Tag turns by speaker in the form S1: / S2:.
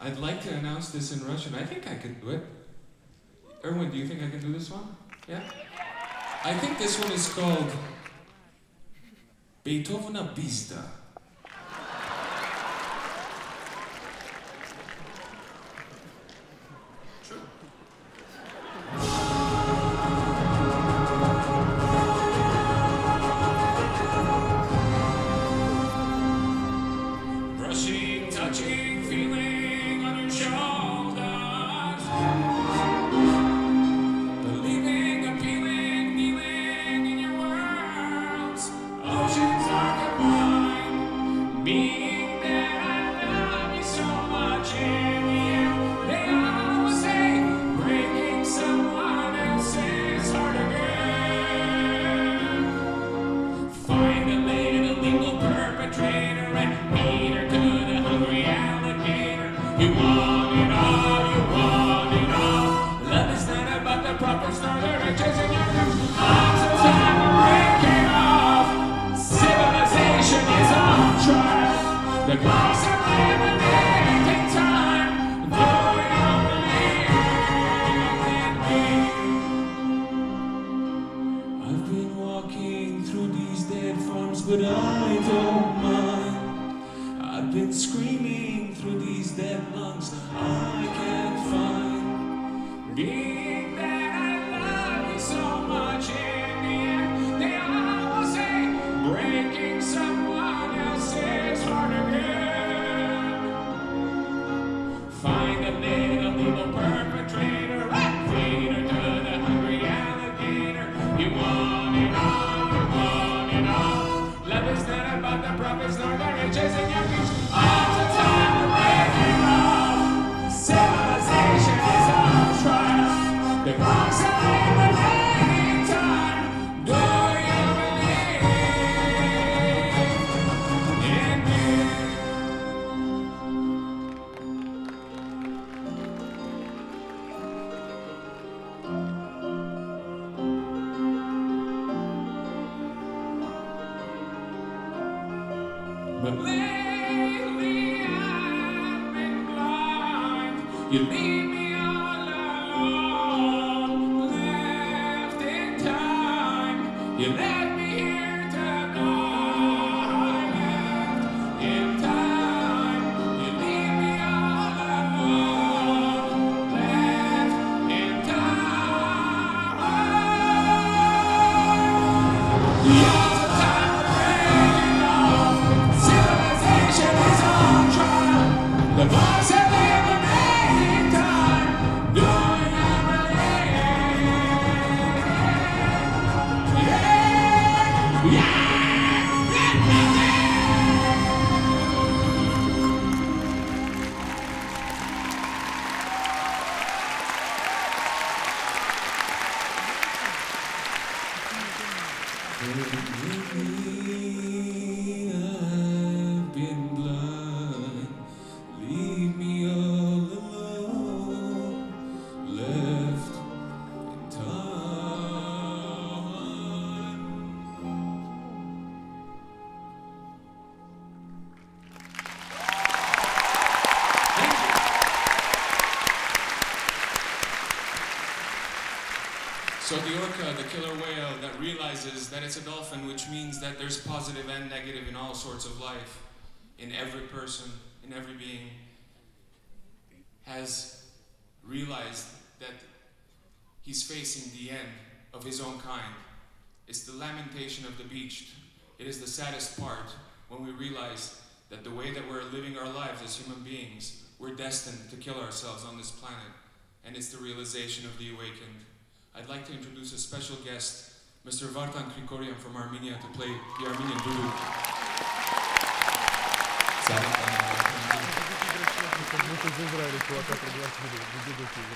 S1: I'd like to announce this in Russian. I think I can do it. Erwin, do you think I can do this one? Yeah? I think this one is called Beethovena Bista. You want it all, you want it all. But I don't mind. I've been screaming through these dead lungs, I can't find. Being You leave me all alone, left in time. You left yeah. So the orca, the killer whale that realizes that it's a dolphin, which means that there's positive and negative in all sorts of life, in every person, in every being, has realized that he's facing the end of his own kind. It's the lamentation of the beached. It is the saddest part when we realize that the way that we're living our lives as human beings, we're destined to kill ourselves on this planet. And it's the realization of the awakened. I'd like to introduce a special guest, Mr. Vartan Krikorian from Armenia, to play the Armenian duduk.
S2: Thank you.